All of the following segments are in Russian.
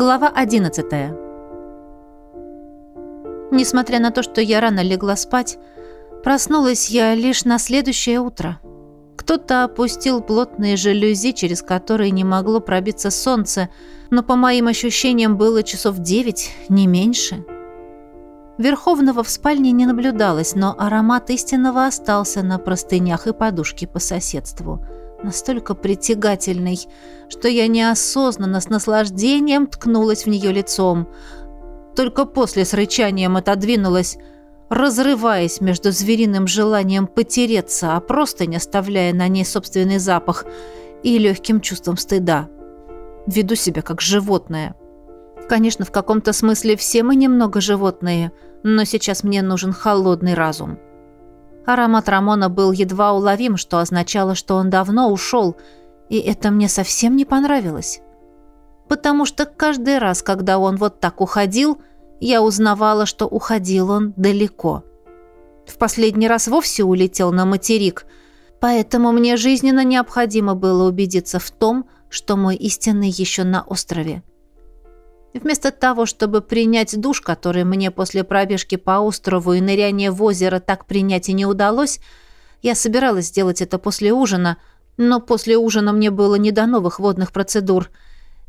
Глава 11. Несмотря на то, что я рано легла спать, проснулась я лишь на следующее утро. Кто-то опустил плотные жалюзи, через которые не могло пробиться солнце, но по моим ощущениям было часов девять, не меньше. Верховного в спальне не наблюдалось, но аромат истинного остался на простынях и подушке по соседству – настолько притягательной, что я неосознанно с наслаждением ткнулась в нее лицом. Только после с рычанием отодвинулась, разрываясь между звериным желанием потереться, а просто не оставляя на ней собственный запах, и легким чувством стыда. Веду себя как животное. Конечно, в каком-то смысле все мы немного животные, но сейчас мне нужен холодный разум. Аромат Рамона был едва уловим, что означало, что он давно ушел, и это мне совсем не понравилось. Потому что каждый раз, когда он вот так уходил, я узнавала, что уходил он далеко. В последний раз вовсе улетел на материк, поэтому мне жизненно необходимо было убедиться в том, что мой истинный еще на острове. Вместо того, чтобы принять душ, который мне после пробежки по острову и ныряния в озеро так принять и не удалось, я собиралась сделать это после ужина, но после ужина мне было не до новых водных процедур.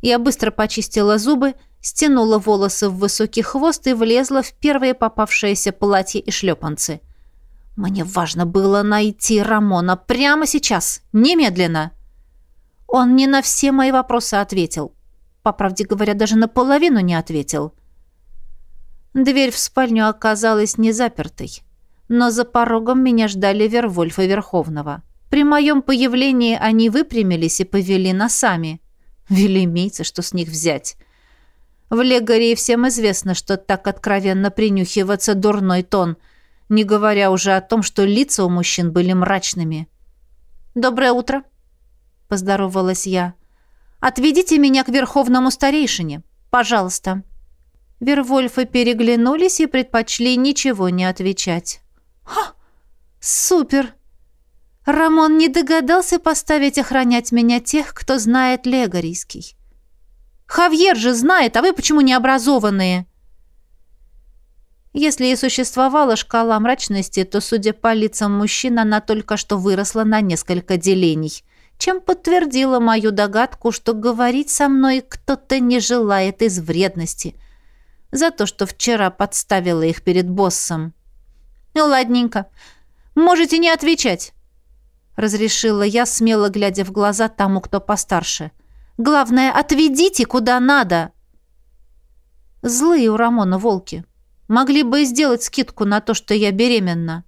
Я быстро почистила зубы, стянула волосы в высокий хвост и влезла в первое попавшееся платье и шлепанцы. Мне важно было найти Рамона прямо сейчас, немедленно. Он не на все мои вопросы ответил по правде говоря, даже наполовину не ответил. Дверь в спальню оказалась не запертой, но за порогом меня ждали Вервольф и Верховного. При моем появлении они выпрямились и повели носами. Велимийцы, что с них взять? В Легарии всем известно, что так откровенно принюхиваться дурной тон, не говоря уже о том, что лица у мужчин были мрачными. «Доброе утро», — поздоровалась я. Отведите меня к верховному старейшине, пожалуйста». Вервольфы переглянулись и предпочли ничего не отвечать. «Ха! Супер! Рамон не догадался поставить охранять меня тех, кто знает легорийский. Хавьер же знает, а вы почему не образованные?» Если и существовала шкала мрачности, то, судя по лицам мужчин, она только что выросла на несколько делений чем подтвердила мою догадку, что говорить со мной кто-то не желает из вредности. За то, что вчера подставила их перед боссом. «Ну, ладненько. Можете не отвечать», — разрешила я, смело глядя в глаза тому, кто постарше. «Главное, отведите куда надо». Злые у Рамона волки. Могли бы сделать скидку на то, что я беременна.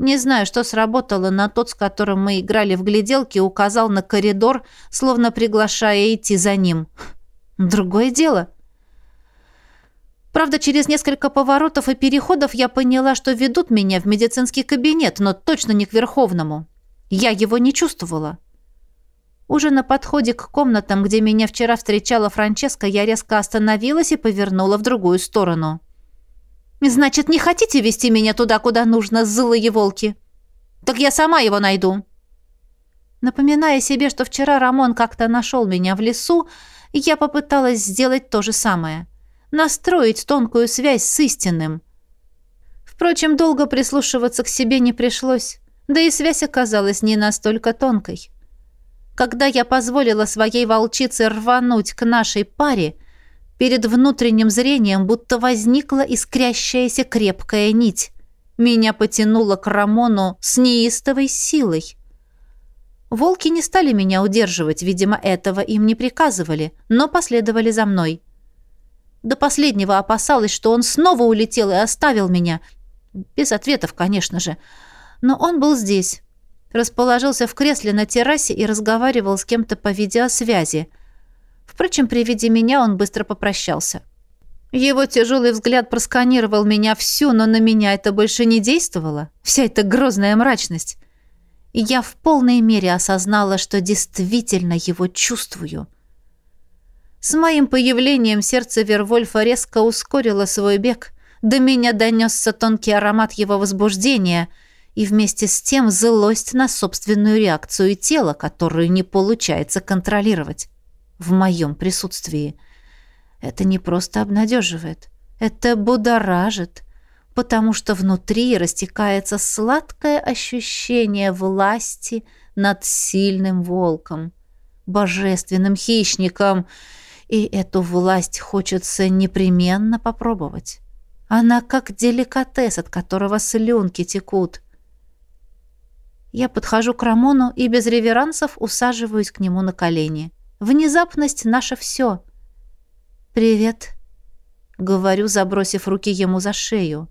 Не знаю, что сработало, но тот, с которым мы играли в гляделки, указал на коридор, словно приглашая идти за ним. Другое дело. Правда, через несколько поворотов и переходов я поняла, что ведут меня в медицинский кабинет, но точно не к Верховному. Я его не чувствовала. Уже на подходе к комнатам, где меня вчера встречала Франческа, я резко остановилась и повернула в другую сторону. «Значит, не хотите вести меня туда, куда нужно, злые волки? Так я сама его найду». Напоминая себе, что вчера Рамон как-то нашел меня в лесу, я попыталась сделать то же самое. Настроить тонкую связь с истинным. Впрочем, долго прислушиваться к себе не пришлось, да и связь оказалась не настолько тонкой. Когда я позволила своей волчице рвануть к нашей паре, Перед внутренним зрением будто возникла искрящаяся крепкая нить. Меня потянуло к Рамону с неистовой силой. Волки не стали меня удерживать, видимо, этого им не приказывали, но последовали за мной. До последнего опасалась, что он снова улетел и оставил меня. Без ответов, конечно же. Но он был здесь. Расположился в кресле на террасе и разговаривал с кем-то по видеосвязи. Впрочем, при виде меня он быстро попрощался. Его тяжелый взгляд просканировал меня всю, но на меня это больше не действовало. Вся эта грозная мрачность. И я в полной мере осознала, что действительно его чувствую. С моим появлением сердце Вервольфа резко ускорило свой бег. До меня донесся тонкий аромат его возбуждения и вместе с тем злость на собственную реакцию тела, которую не получается контролировать в моем присутствии. Это не просто обнадеживает, это будоражит, потому что внутри растекается сладкое ощущение власти над сильным волком, божественным хищником, и эту власть хочется непременно попробовать. Она как деликатес, от которого слюнки текут. Я подхожу к Рамону и без реверансов усаживаюсь к нему на колени. Внезапность — наше все. «Привет», — говорю, забросив руки ему за шею.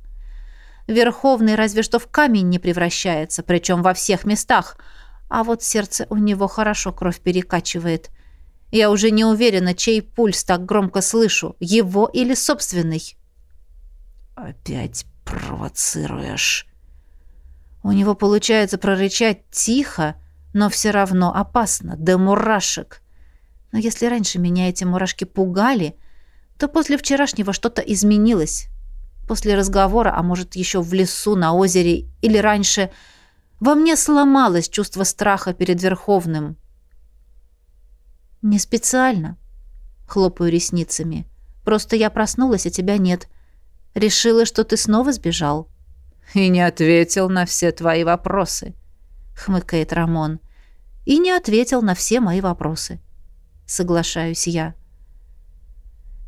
Верховный разве что в камень не превращается, причем во всех местах, а вот сердце у него хорошо кровь перекачивает. Я уже не уверена, чей пульс так громко слышу, его или собственный. «Опять провоцируешь», у него получается прорычать тихо, но все равно опасно, до мурашек. Но если раньше меня эти мурашки пугали, то после вчерашнего что-то изменилось. После разговора, а может, еще в лесу, на озере или раньше, во мне сломалось чувство страха перед Верховным. «Не специально», — хлопаю ресницами. «Просто я проснулась, а тебя нет. Решила, что ты снова сбежал» и не ответил на все твои вопросы», — хмыкает Рамон. «И не ответил на все мои вопросы», — соглашаюсь я.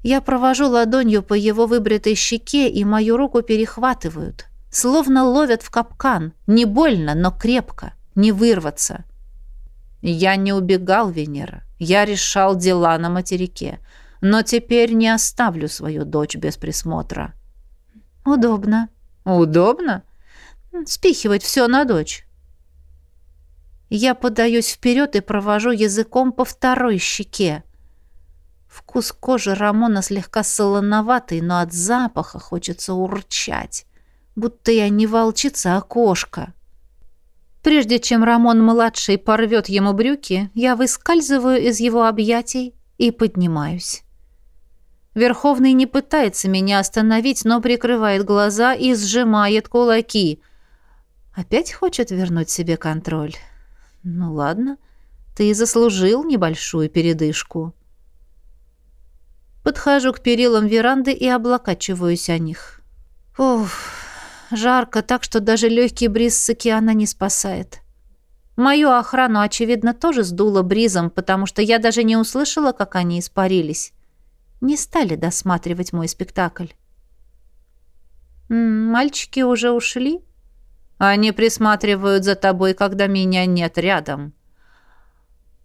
Я провожу ладонью по его выбритой щеке, и мою руку перехватывают. Словно ловят в капкан. Не больно, но крепко. Не вырваться. Я не убегал, Венера. Я решал дела на материке. Но теперь не оставлю свою дочь без присмотра. Удобно. Удобно? Спихивать все на дочь. Я подаюсь вперед и провожу языком по второй щеке. Вкус кожи Рамона слегка солоноватый, но от запаха хочется урчать, будто я не волчица, а кошка. Прежде чем Рамон-младший порвет ему брюки, я выскальзываю из его объятий и поднимаюсь. Верховный не пытается меня остановить, но прикрывает глаза и сжимает кулаки. Опять хочет вернуть себе контроль. Ну ладно, ты заслужил небольшую передышку. Подхожу к перилам веранды и облокачиваюсь о них. Уф, жарко так, что даже легкий бриз с океана не спасает. Мою охрану, очевидно, тоже сдуло бризом, потому что я даже не услышала, как они испарились не стали досматривать мой спектакль. «Мальчики уже ушли?» «Они присматривают за тобой, когда меня нет рядом».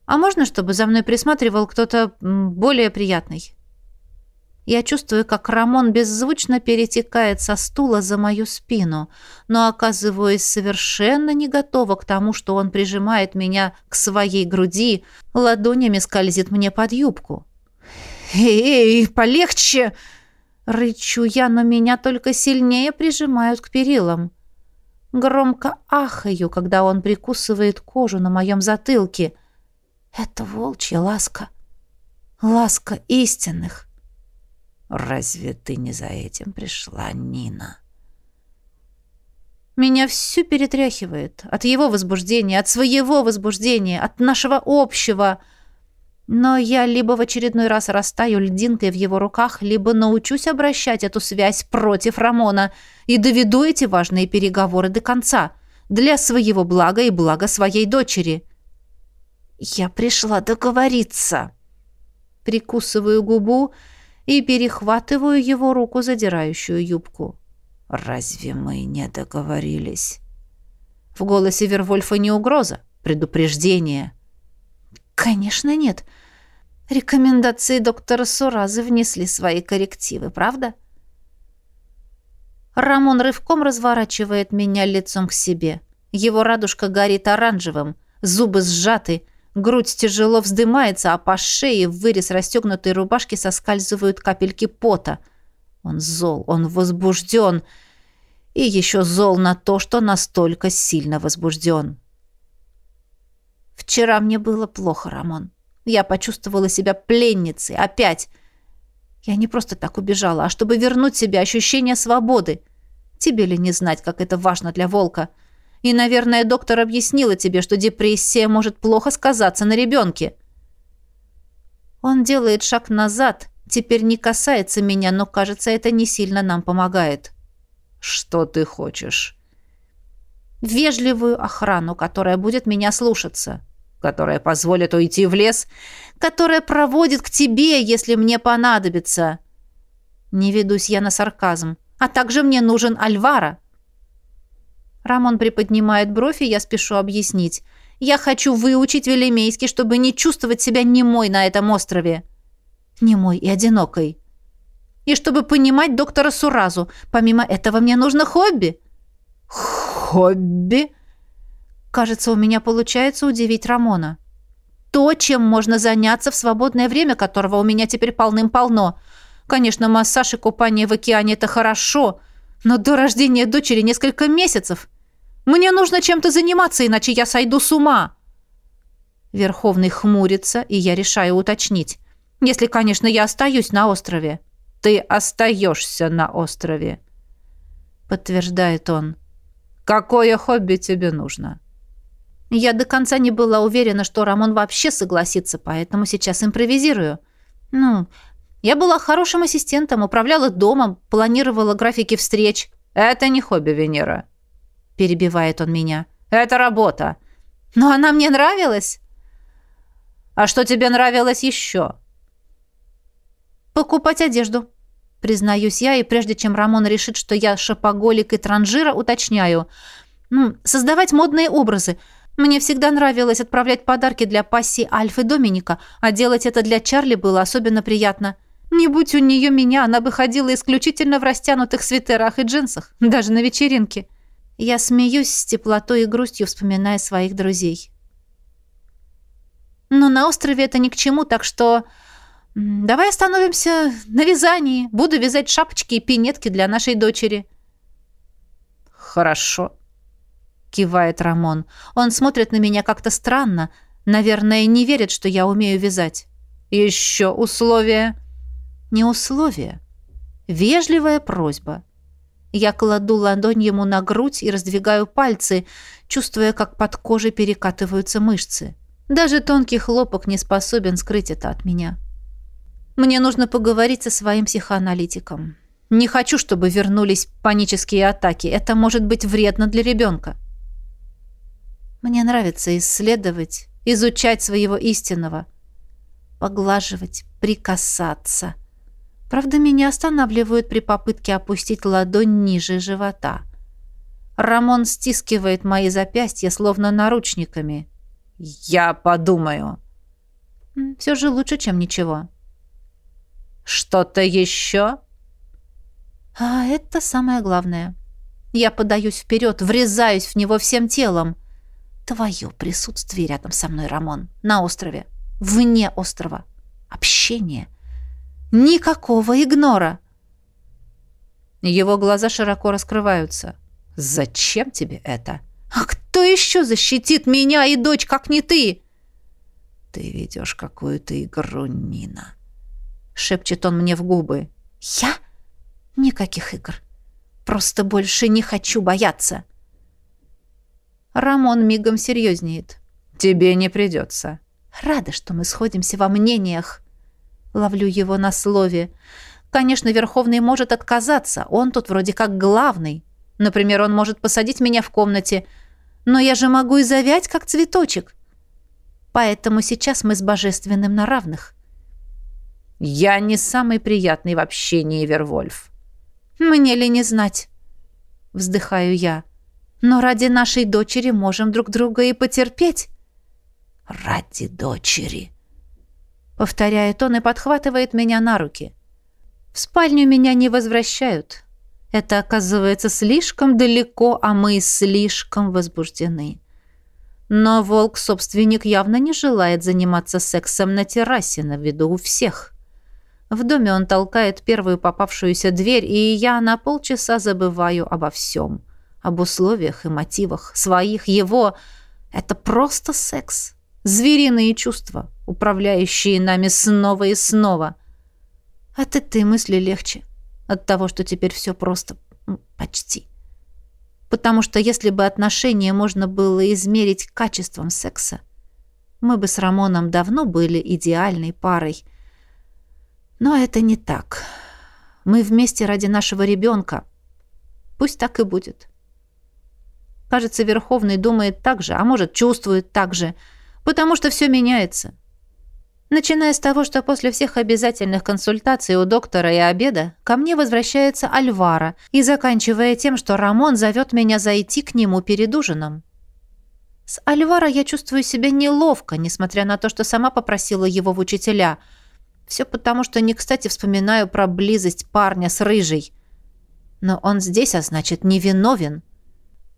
«А можно, чтобы за мной присматривал кто-то более приятный?» Я чувствую, как Рамон беззвучно перетекает со стула за мою спину, но оказываюсь совершенно не готова к тому, что он прижимает меня к своей груди, ладонями скользит мне под юбку. «Эй, эй, полегче!» Рычу я, но меня только сильнее прижимают к перилам. Громко ахаю, когда он прикусывает кожу на моем затылке. Это волчья ласка. Ласка истинных. «Разве ты не за этим пришла, Нина?» Меня всю перетряхивает. От его возбуждения, от своего возбуждения, от нашего общего... Но я либо в очередной раз растаю льдинкой в его руках, либо научусь обращать эту связь против Рамона и доведу эти важные переговоры до конца, для своего блага и блага своей дочери. Я пришла договориться. Прикусываю губу и перехватываю его руку, задирающую юбку. «Разве мы не договорились?» В голосе Вервольфа не угроза, предупреждение. Конечно, нет. Рекомендации доктора Суразы внесли свои коррективы, правда? Рамон рывком разворачивает меня лицом к себе. Его радужка горит оранжевым, зубы сжаты, грудь тяжело вздымается, а по шее в вырез расстегнутой рубашки соскальзывают капельки пота. Он зол, он возбужден. И еще зол на то, что настолько сильно возбужден. Вчера мне было плохо, Рамон. Я почувствовала себя пленницей. Опять. Я не просто так убежала, а чтобы вернуть себе ощущение свободы. Тебе ли не знать, как это важно для волка? И, наверное, доктор объяснила тебе, что депрессия может плохо сказаться на ребенке. Он делает шаг назад, теперь не касается меня, но, кажется, это не сильно нам помогает. Что ты хочешь? Вежливую охрану, которая будет меня слушаться. Которая позволит уйти в лес. Которая проводит к тебе, если мне понадобится. Не ведусь я на сарказм. А также мне нужен Альвара. Рамон приподнимает бровь, и я спешу объяснить. Я хочу выучить Велимейский, чтобы не чувствовать себя немой на этом острове. Немой и одинокой. И чтобы понимать доктора Суразу. Помимо этого мне нужно хобби. Хобби? Кажется, у меня получается удивить Рамона. То, чем можно заняться в свободное время, которого у меня теперь полным-полно. Конечно, массаж и купание в океане – это хорошо, но до рождения дочери несколько месяцев. Мне нужно чем-то заниматься, иначе я сойду с ума. Верховный хмурится, и я решаю уточнить. Если, конечно, я остаюсь на острове. Ты остаешься на острове, подтверждает он. Какое хобби тебе нужно? Я до конца не была уверена, что Рамон вообще согласится, поэтому сейчас импровизирую. Ну, я была хорошим ассистентом, управляла домом, планировала графики встреч. Это не хобби, Венера перебивает он меня. Это работа. Но она мне нравилась. А что тебе нравилось еще? Покупать одежду. Признаюсь я, и прежде чем Рамон решит, что я шопоголик и транжира, уточняю. Ну, создавать модные образы. Мне всегда нравилось отправлять подарки для пассии Альфы Доминика, а делать это для Чарли было особенно приятно. Не будь у нее меня, она бы ходила исключительно в растянутых свитерах и джинсах, даже на вечеринке. Я смеюсь с теплотой и грустью, вспоминая своих друзей. Но на острове это ни к чему, так что... Давай остановимся на вязании. Буду вязать шапочки и пинетки для нашей дочери. Хорошо, кивает Рамон. Он смотрит на меня как-то странно. Наверное, не верит, что я умею вязать. Еще условия? Не условия. Вежливая просьба. Я кладу ладонь ему на грудь и раздвигаю пальцы, чувствуя, как под кожей перекатываются мышцы. Даже тонкий хлопок не способен скрыть это от меня. Мне нужно поговорить со своим психоаналитиком. Не хочу, чтобы вернулись панические атаки. Это может быть вредно для ребенка. Мне нравится исследовать, изучать своего истинного, поглаживать, прикасаться – Правда, меня останавливают при попытке опустить ладонь ниже живота. Рамон стискивает мои запястья, словно наручниками. «Я подумаю». «Все же лучше, чем ничего». «Что-то еще?» «А это самое главное. Я подаюсь вперед, врезаюсь в него всем телом. Твое присутствие рядом со мной, Рамон, на острове, вне острова, общение — Никакого игнора. Его глаза широко раскрываются. Зачем тебе это? А кто еще защитит меня и дочь, как не ты? Ты ведешь какую-то игру, Нина. Шепчет он мне в губы. Я? Никаких игр. Просто больше не хочу бояться. Рамон мигом серьезнеет. Тебе не придется. Рада, что мы сходимся во мнениях. Ловлю его на слове. Конечно, Верховный может отказаться. Он тут вроде как главный. Например, он может посадить меня в комнате. Но я же могу и завять, как цветочек. Поэтому сейчас мы с Божественным на равных. Я не самый приятный в общении, Вервольф. Мне ли не знать? Вздыхаю я. Но ради нашей дочери можем друг друга и потерпеть. Ради дочери повторяет он и подхватывает меня на руки. В спальню меня не возвращают. Это оказывается слишком далеко, а мы слишком возбуждены. Но волк-собственник явно не желает заниматься сексом на террасе на виду у всех. В доме он толкает первую попавшуюся дверь, и я на полчаса забываю обо всем. Об условиях и мотивах, своих, его. Это просто секс. Звериные чувства, управляющие нами снова и снова. От этой мысли легче. От того, что теперь все просто почти. Потому что если бы отношения можно было измерить качеством секса, мы бы с Рамоном давно были идеальной парой. Но это не так. Мы вместе ради нашего ребенка. Пусть так и будет. Кажется, Верховный думает так же, а может, чувствует так же, потому что все меняется. Начиная с того, что после всех обязательных консультаций у доктора и обеда ко мне возвращается Альвара, и заканчивая тем, что Рамон зовет меня зайти к нему перед ужином. С Альвара я чувствую себя неловко, несмотря на то, что сама попросила его в учителя. Все потому, что не кстати вспоминаю про близость парня с рыжей. Но он здесь, а значит, невиновен.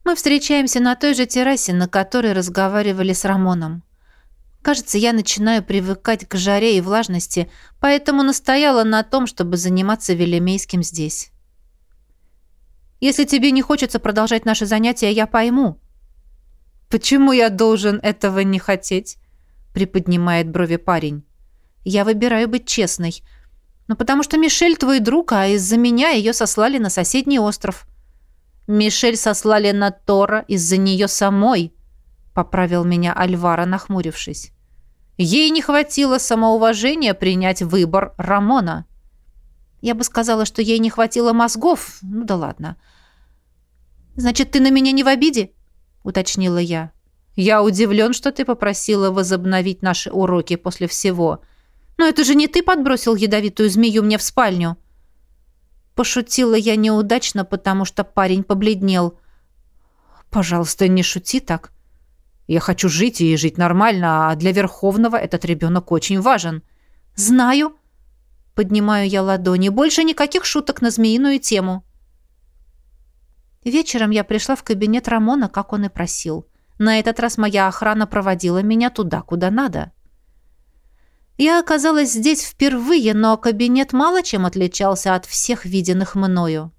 Мы встречаемся на той же террасе, на которой разговаривали с Рамоном. Кажется, я начинаю привыкать к жаре и влажности, поэтому настояла на том, чтобы заниматься Велемейским здесь. Если тебе не хочется продолжать наши занятия, я пойму. Почему я должен этого не хотеть? приподнимает брови парень. Я выбираю быть честной. Но потому что Мишель твой друг, а из-за меня ее сослали на соседний остров. Мишель сослали на Тора из-за нее самой, поправил меня Альвара, нахмурившись. Ей не хватило самоуважения принять выбор Рамона. Я бы сказала, что ей не хватило мозгов. Ну да ладно. Значит, ты на меня не в обиде? уточнила я. Я удивлен, что ты попросила возобновить наши уроки после всего. Но это же не ты подбросил ядовитую змею мне в спальню. Пошутила я неудачно, потому что парень побледнел. Пожалуйста, не шути так. Я хочу жить и жить нормально, а для Верховного этот ребенок очень важен. Знаю. Поднимаю я ладони. Больше никаких шуток на змеиную тему. Вечером я пришла в кабинет Рамона, как он и просил. На этот раз моя охрана проводила меня туда, куда надо. Я оказалась здесь впервые, но кабинет мало чем отличался от всех виденных мною.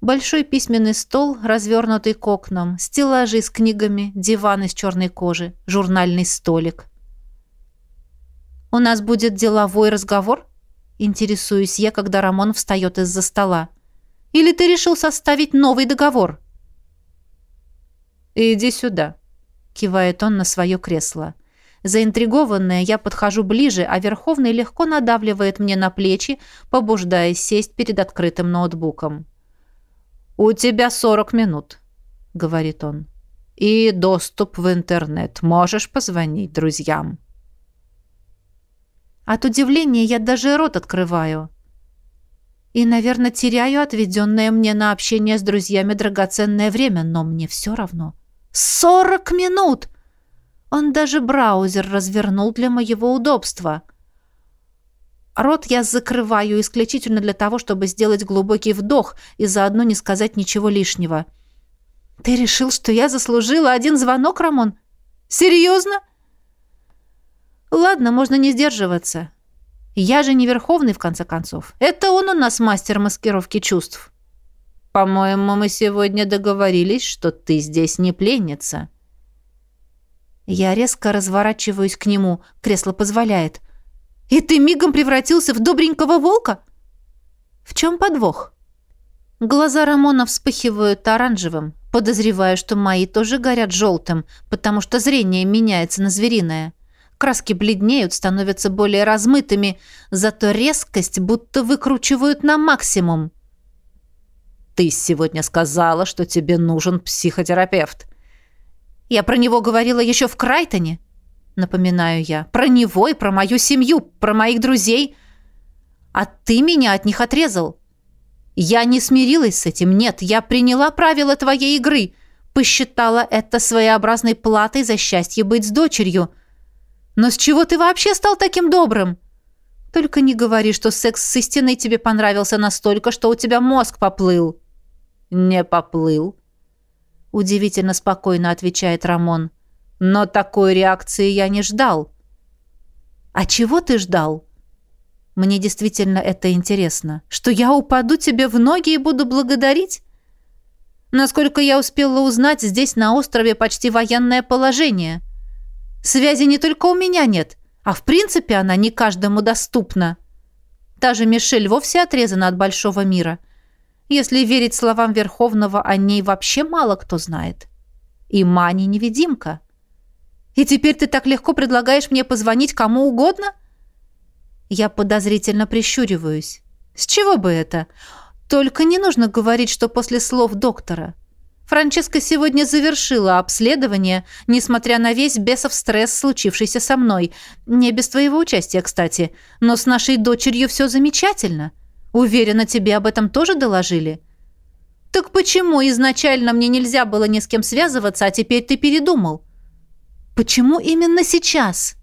Большой письменный стол, развернутый к окнам, стеллажи с книгами, диван из черной кожи, журнальный столик. «У нас будет деловой разговор?» Интересуюсь я, когда Рамон встает из-за стола. «Или ты решил составить новый договор?» «Иди сюда», — кивает он на свое кресло. Заинтригованная, я подхожу ближе, а Верховный легко надавливает мне на плечи, побуждая сесть перед открытым ноутбуком. «У тебя сорок минут», — говорит он. «И доступ в интернет. Можешь позвонить друзьям». От удивления я даже рот открываю. И, наверное, теряю отведенное мне на общение с друзьями драгоценное время, но мне все равно. «Сорок минут!» Он даже браузер развернул для моего удобства — Рот я закрываю исключительно для того, чтобы сделать глубокий вдох и заодно не сказать ничего лишнего. «Ты решил, что я заслужила один звонок, Рамон? Серьезно?» «Ладно, можно не сдерживаться. Я же не Верховный, в конце концов. Это он у нас мастер маскировки чувств». «По-моему, мы сегодня договорились, что ты здесь не пленница». Я резко разворачиваюсь к нему, кресло позволяет. И ты мигом превратился в добренького волка? В чем подвох? Глаза Рамона вспыхивают оранжевым, подозревая, что мои тоже горят желтым, потому что зрение меняется на звериное. Краски бледнеют, становятся более размытыми, зато резкость будто выкручивают на максимум. «Ты сегодня сказала, что тебе нужен психотерапевт». «Я про него говорила еще в Крайтоне», напоминаю я. Про него и про мою семью, про моих друзей. А ты меня от них отрезал. Я не смирилась с этим, нет, я приняла правила твоей игры, посчитала это своеобразной платой за счастье быть с дочерью. Но с чего ты вообще стал таким добрым? Только не говори, что секс с истиной тебе понравился настолько, что у тебя мозг поплыл. Не поплыл. Удивительно спокойно отвечает Рамон. Но такой реакции я не ждал. А чего ты ждал? Мне действительно это интересно. Что я упаду тебе в ноги и буду благодарить? Насколько я успела узнать, здесь на острове почти военное положение. Связи не только у меня нет, а в принципе она не каждому доступна. Та же Мишель вовсе отрезана от большого мира. Если верить словам Верховного, о ней вообще мало кто знает. И Мани невидимка. И теперь ты так легко предлагаешь мне позвонить кому угодно? Я подозрительно прищуриваюсь. С чего бы это? Только не нужно говорить, что после слов доктора. Франческа сегодня завершила обследование, несмотря на весь бесов стресс, случившийся со мной. Не без твоего участия, кстати. Но с нашей дочерью все замечательно. Уверена, тебе об этом тоже доложили? Так почему изначально мне нельзя было ни с кем связываться, а теперь ты передумал? Почему именно сейчас?»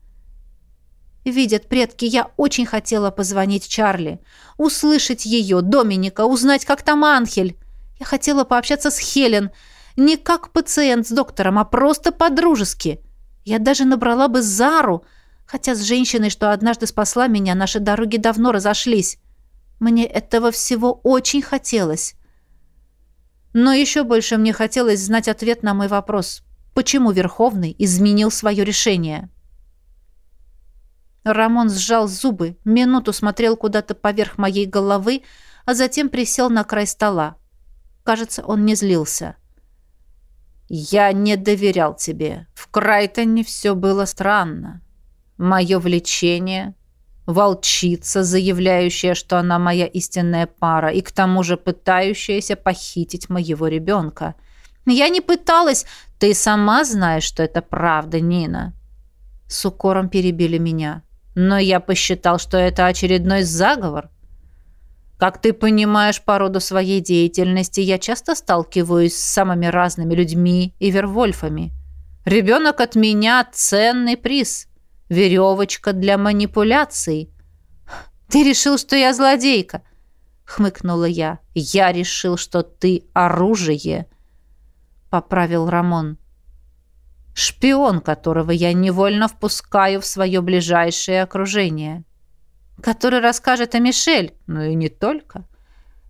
Видят предки, я очень хотела позвонить Чарли, услышать ее, Доминика, узнать, как там Анхель. Я хотела пообщаться с Хелен, не как пациент с доктором, а просто по-дружески. Я даже набрала бы Зару, хотя с женщиной, что однажды спасла меня, наши дороги давно разошлись. Мне этого всего очень хотелось. Но еще больше мне хотелось знать ответ на мой вопрос. Почему Верховный изменил свое решение?» Рамон сжал зубы, минуту смотрел куда-то поверх моей головы, а затем присел на край стола. Кажется, он не злился. «Я не доверял тебе. В Крайтоне все было странно. Мое влечение, волчица, заявляющая, что она моя истинная пара, и к тому же пытающаяся похитить моего ребенка. Я не пыталась. Ты сама знаешь, что это правда, Нина». С укором перебили меня. Но я посчитал, что это очередной заговор. Как ты понимаешь по роду своей деятельности, я часто сталкиваюсь с самыми разными людьми и вервольфами. Ребенок от меня – ценный приз. Веревочка для манипуляций. Ты решил, что я злодейка? Хмыкнула я. Я решил, что ты оружие. Поправил Рамон. Шпион, которого я невольно впускаю в свое ближайшее окружение. Который расскажет о Мишель, но и не только.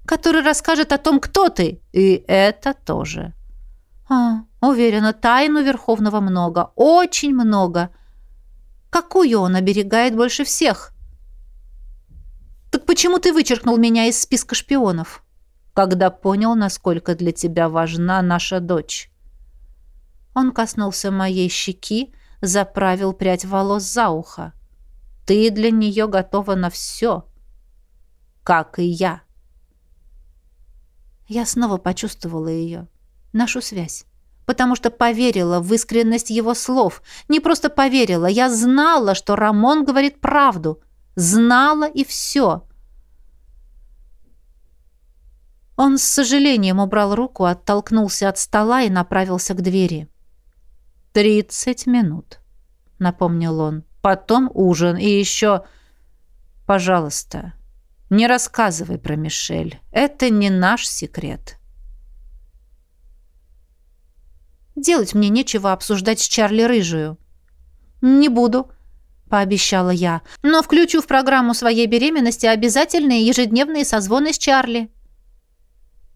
Который расскажет о том, кто ты, и это тоже. А, уверена, тайну Верховного много, очень много. Какую он оберегает больше всех? Так почему ты вычеркнул меня из списка шпионов? Когда понял, насколько для тебя важна наша дочь. Он коснулся моей щеки, заправил прядь волос за ухо. «Ты для нее готова на все, как и я». Я снова почувствовала ее, нашу связь, потому что поверила в искренность его слов. Не просто поверила, я знала, что Рамон говорит правду. Знала и все. Он с сожалением убрал руку, оттолкнулся от стола и направился к двери. «Тридцать минут», — напомнил он. «Потом ужин и еще...» «Пожалуйста, не рассказывай про Мишель. Это не наш секрет». «Делать мне нечего обсуждать с Чарли Рыжую». «Не буду», — пообещала я. «Но включу в программу своей беременности обязательные ежедневные созвоны с Чарли».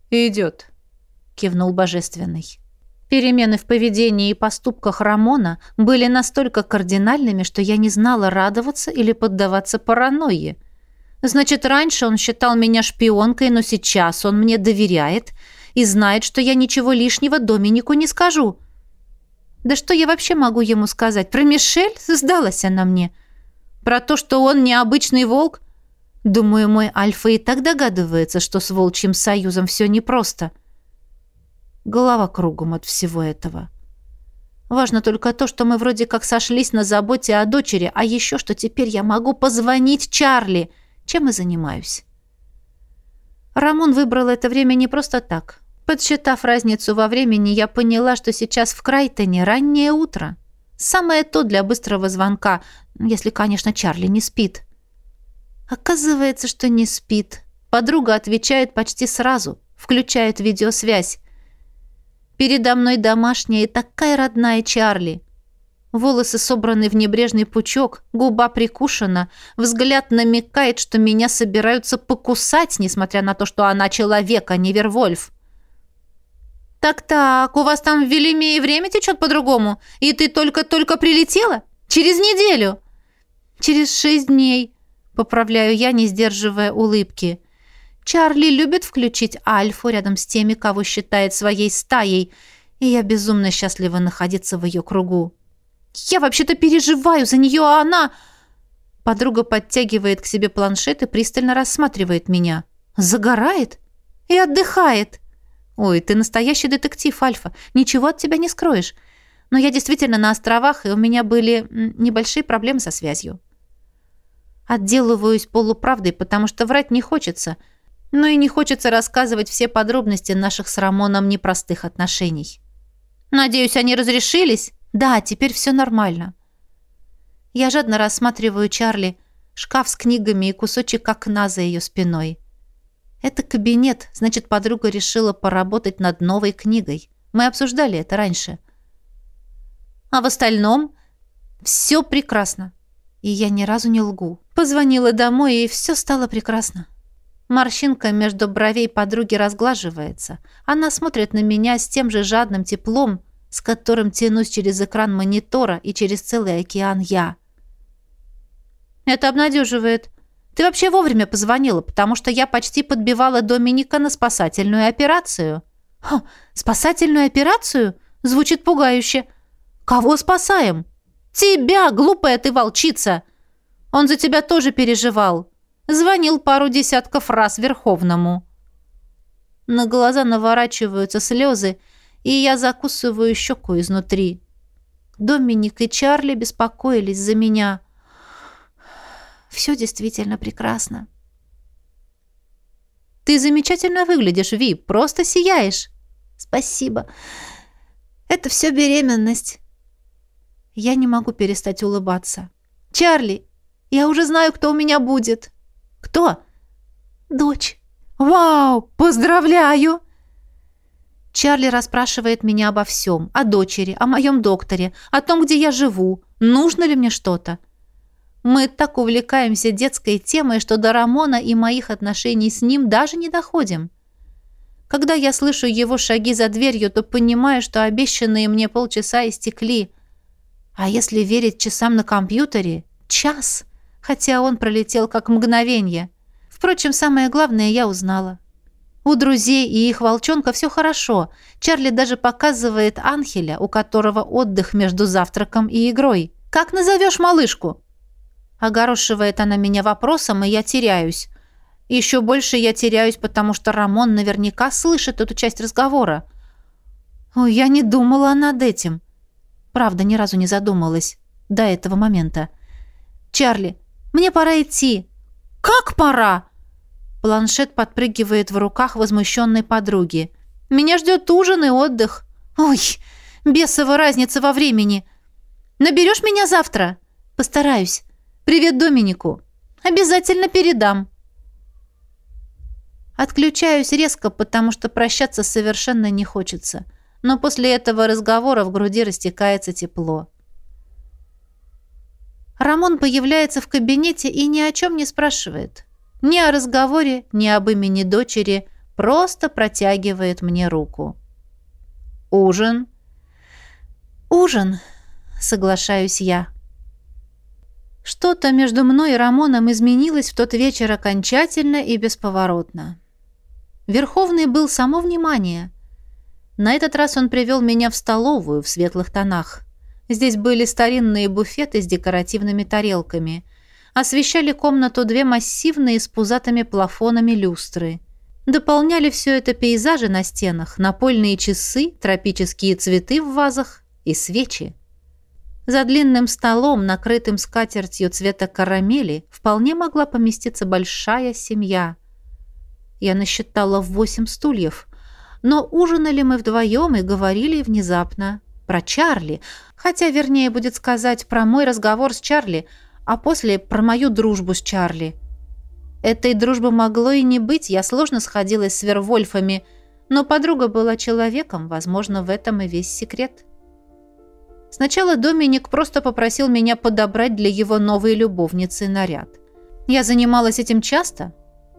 «Идет», — кивнул Божественный. Перемены в поведении и поступках Рамона были настолько кардинальными, что я не знала, радоваться или поддаваться паранойе. Значит, раньше он считал меня шпионкой, но сейчас он мне доверяет и знает, что я ничего лишнего Доминику не скажу. Да что я вообще могу ему сказать? Про Мишель? Сдалась она мне. Про то, что он необычный волк? Думаю, мой Альфа и так догадывается, что с волчьим союзом все непросто. — Голова кругом от всего этого. Важно только то, что мы вроде как сошлись на заботе о дочери, а еще что теперь я могу позвонить Чарли, чем и занимаюсь. Рамон выбрал это время не просто так. Подсчитав разницу во времени, я поняла, что сейчас в Крайтоне раннее утро. Самое то для быстрого звонка, если, конечно, Чарли не спит. Оказывается, что не спит. Подруга отвечает почти сразу, включает видеосвязь. Передо мной домашняя и такая родная Чарли. Волосы собраны в небрежный пучок, губа прикушена, взгляд намекает, что меня собираются покусать, несмотря на то, что она человек, а не Вервольф. «Так-так, у вас там в Велимее время течет по-другому, и ты только-только прилетела? Через неделю?» «Через шесть дней», — поправляю я, не сдерживая улыбки. Чарли любит включить Альфу рядом с теми, кого считает своей стаей, и я безумно счастлива находиться в ее кругу. Я вообще-то переживаю за нее, а она... Подруга подтягивает к себе планшет и пристально рассматривает меня. Загорает и отдыхает. Ой, ты настоящий детектив, Альфа. Ничего от тебя не скроешь. Но я действительно на островах, и у меня были небольшие проблемы со связью. Отделываюсь полуправдой, потому что врать не хочется. Но и не хочется рассказывать все подробности наших с Рамоном непростых отношений. Надеюсь, они разрешились? Да, теперь все нормально. Я жадно рассматриваю Чарли, шкаф с книгами и кусочек окна за ее спиной. Это кабинет, значит, подруга решила поработать над новой книгой. Мы обсуждали это раньше. А в остальном все прекрасно. И я ни разу не лгу. Позвонила домой, и все стало прекрасно. Морщинка между бровей подруги разглаживается. Она смотрит на меня с тем же жадным теплом, с которым тянусь через экран монитора и через целый океан я. Это обнадеживает. Ты вообще вовремя позвонила, потому что я почти подбивала Доминика на спасательную операцию. Ха, спасательную операцию? Звучит пугающе. Кого спасаем? Тебя, глупая ты волчица! Он за тебя тоже переживал. Звонил пару десятков раз Верховному. На глаза наворачиваются слезы, и я закусываю щеку изнутри. Доминик и Чарли беспокоились за меня. Все действительно прекрасно. Ты замечательно выглядишь, Ви, просто сияешь. Спасибо. Это все беременность. Я не могу перестать улыбаться. Чарли, я уже знаю, кто у меня будет. Кто? Дочь. Вау, поздравляю! Чарли расспрашивает меня обо всем. О дочери, о моем докторе, о том, где я живу. Нужно ли мне что-то? Мы так увлекаемся детской темой, что до Рамона и моих отношений с ним даже не доходим. Когда я слышу его шаги за дверью, то понимаю, что обещанные мне полчаса истекли. А если верить часам на компьютере, час, хотя он пролетел как мгновение. Впрочем, самое главное я узнала. У друзей и их волчонка все хорошо. Чарли даже показывает Анхеля, у которого отдых между завтраком и игрой. «Как назовешь малышку?» Огорошивает она меня вопросом, и я теряюсь. Еще больше я теряюсь, потому что Рамон наверняка слышит эту часть разговора. Ой, я не думала над этим. Правда, ни разу не задумалась. До этого момента. «Чарли, мне пора идти». «Как пора?» Планшет подпрыгивает в руках возмущенной подруги. «Меня ждет ужин и отдых». «Ой, бесова разница во времени. Наберешь меня завтра?» «Постараюсь. Привет Доминику. Обязательно передам». Отключаюсь резко, потому что прощаться совершенно не хочется. Но после этого разговора в груди растекается тепло. Рамон появляется в кабинете и ни о чем не спрашивает. Ни о разговоре, ни об имени дочери, просто протягивает мне руку. «Ужин?» «Ужин», — соглашаюсь я. Что-то между мной и Рамоном изменилось в тот вечер окончательно и бесповоротно. Верховный был само внимание. На этот раз он привел меня в столовую в светлых тонах. Здесь были старинные буфеты с декоративными тарелками — освещали комнату две массивные с пузатыми плафонами люстры. Дополняли все это пейзажи на стенах, напольные часы, тропические цветы в вазах и свечи. За длинным столом, накрытым скатертью цвета карамели, вполне могла поместиться большая семья. Я насчитала восемь стульев, но ужинали мы вдвоем и говорили внезапно про Чарли, хотя, вернее, будет сказать про мой разговор с Чарли – а после про мою дружбу с Чарли. Этой дружбы могло и не быть, я сложно сходилась с Вервольфами, но подруга была человеком, возможно, в этом и весь секрет. Сначала Доминик просто попросил меня подобрать для его новой любовницы наряд. Я занималась этим часто,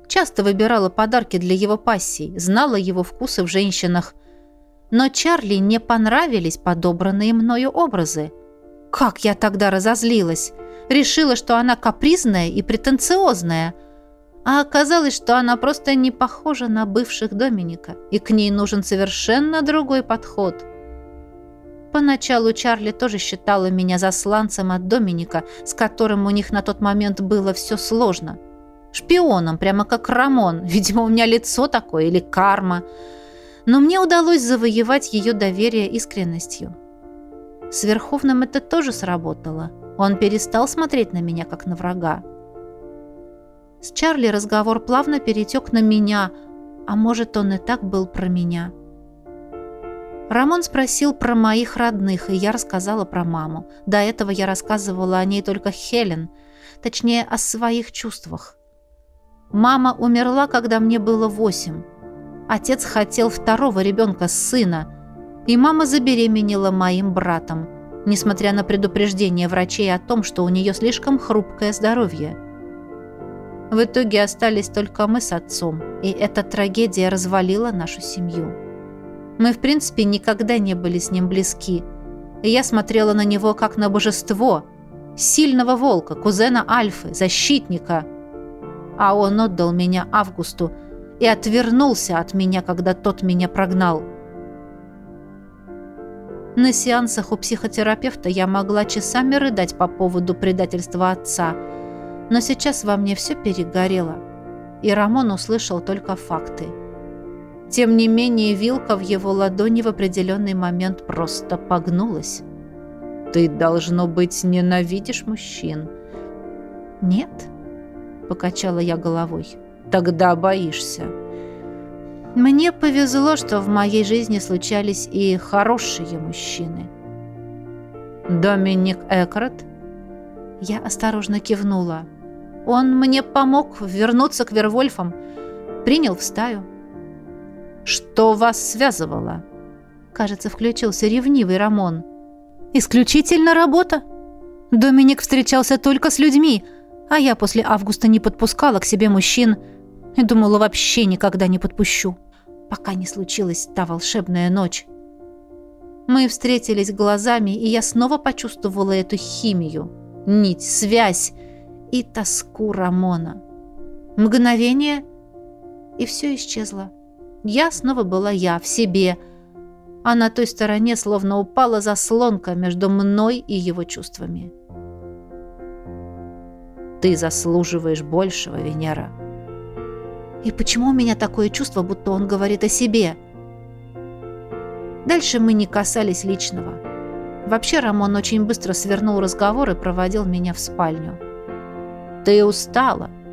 часто выбирала подарки для его пассий, знала его вкусы в женщинах, но Чарли не понравились подобранные мною образы. Как я тогда разозлилась! решила, что она капризная и претенциозная, а оказалось, что она просто не похожа на бывших Доминика, и к ней нужен совершенно другой подход. Поначалу Чарли тоже считала меня засланцем от Доминика, с которым у них на тот момент было все сложно. Шпионом, прямо как Рамон. Видимо, у меня лицо такое или карма. Но мне удалось завоевать ее доверие искренностью. С Верховным это тоже сработало. Он перестал смотреть на меня, как на врага. С Чарли разговор плавно перетек на меня, а может, он и так был про меня. Рамон спросил про моих родных, и я рассказала про маму. До этого я рассказывала о ней только Хелен, точнее, о своих чувствах. Мама умерла, когда мне было восемь. Отец хотел второго ребенка, сына, и мама забеременела моим братом, несмотря на предупреждение врачей о том, что у нее слишком хрупкое здоровье. В итоге остались только мы с отцом, и эта трагедия развалила нашу семью. Мы, в принципе, никогда не были с ним близки, и я смотрела на него как на божество, сильного волка, кузена Альфы, защитника. А он отдал меня Августу и отвернулся от меня, когда тот меня прогнал. На сеансах у психотерапевта я могла часами рыдать по поводу предательства отца – но сейчас во мне все перегорело, и Рамон услышал только факты. Тем не менее, вилка в его ладони в определенный момент просто погнулась. «Ты, должно быть, ненавидишь мужчин?» «Нет», — покачала я головой. «Тогда боишься». Мне повезло, что в моей жизни случались и хорошие мужчины. «Доминик Экрат?» Я осторожно кивнула. Он мне помог вернуться к Вервольфам, принял в стаю. Что вас связывало? Кажется, включился ревнивый Рамон. Исключительно работа. Доминик встречался только с людьми, а я после августа не подпускала к себе мужчин и думала, вообще никогда не подпущу, пока не случилась та волшебная ночь. Мы встретились глазами, и я снова почувствовала эту химию, нить, связь, и тоску Рамона. Мгновение, и все исчезло. Я снова была я, в себе, а на той стороне словно упала заслонка между мной и его чувствами. «Ты заслуживаешь большего, Венера». И почему у меня такое чувство, будто он говорит о себе? Дальше мы не касались личного. Вообще Рамон очень быстро свернул разговор и проводил меня в спальню. «Ты устала», —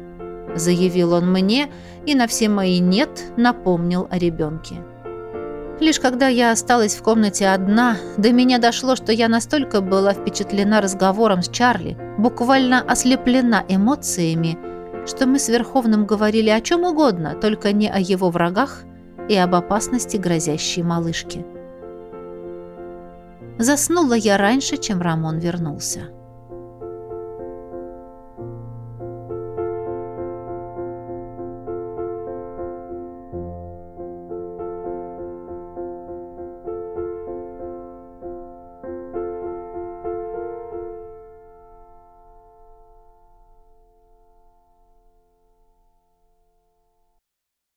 заявил он мне и на все мои «нет» напомнил о ребенке. Лишь когда я осталась в комнате одна, до меня дошло, что я настолько была впечатлена разговором с Чарли, буквально ослеплена эмоциями, что мы с Верховным говорили о чем угодно, только не о его врагах и об опасности грозящей малышке. Заснула я раньше, чем Рамон вернулся.